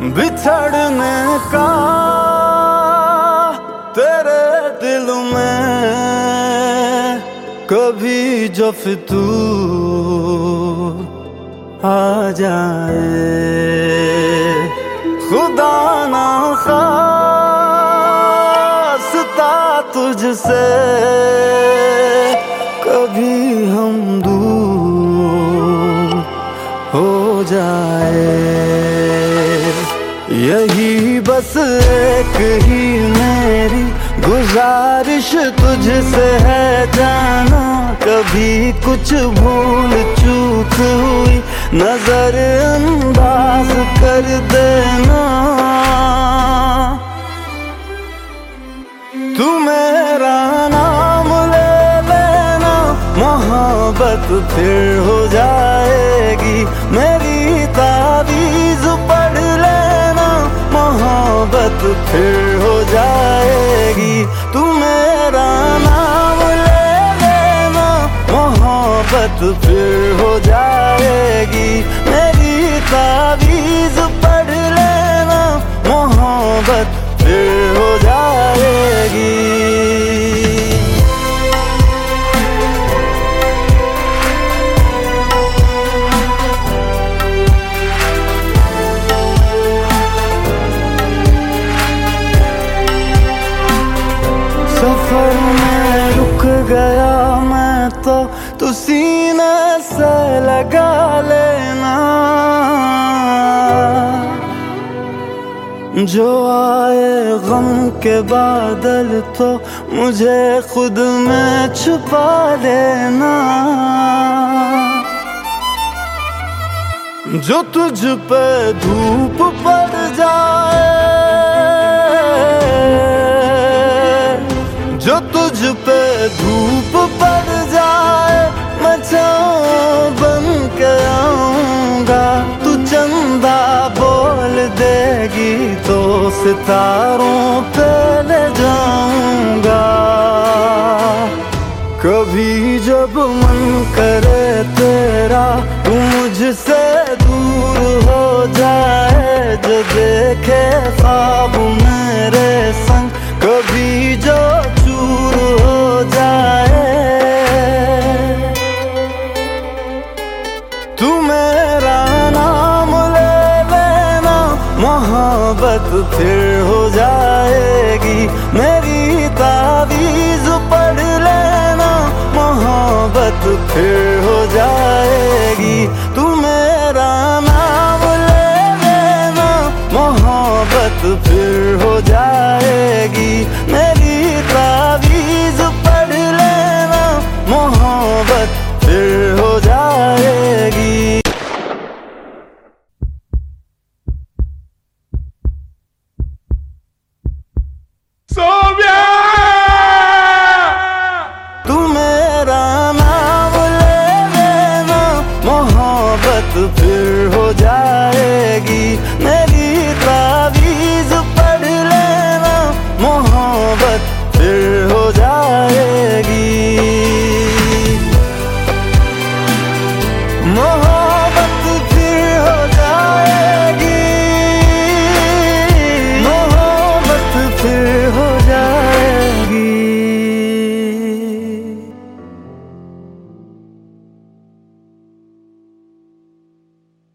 बिछड़ने का तेरे दिल में कभी जो तू आ जाए। खुदा ना खासता तुझसे कभी हम दूर हो जाए। यही बस एक ही मेरी गुजारिश तुझसे है जाना। कभी कुछ भूल चूक हुई नज़र अंदाज कर देना। तू मेरा नाम ले लेना, मोहब्बत फिर हो जाएगी। मेरी ताबीज पढ़ मोहब्बत फिर हो जाएगी। तू मेरा नाम ले लेना। मोहब्बत फिर हो जाएगी। मेरी तावीज पढ़ लेना। मोहब्बत फिर हो जाएगी गया मैं तो तू सीने से लगा लेना। जो आए गम के बादल तो मुझे खुद में छुपा लेना जो तुझ पे धूप पड़ जाए जो तुझ पे धूप पड़ जाए, मैं बन के आऊँगा। तू चंदा बोल देगी तो सितारों पे ले जाऊँगा। कभी जब मन करे तेरा, तू मुझसे दूर हो जाए, जो देखे ख्वाब मोहब्बत फिर हो जाएगी। मेरी तावीज पढ़ लेना। मोहब्बत फिर हो जाएगी।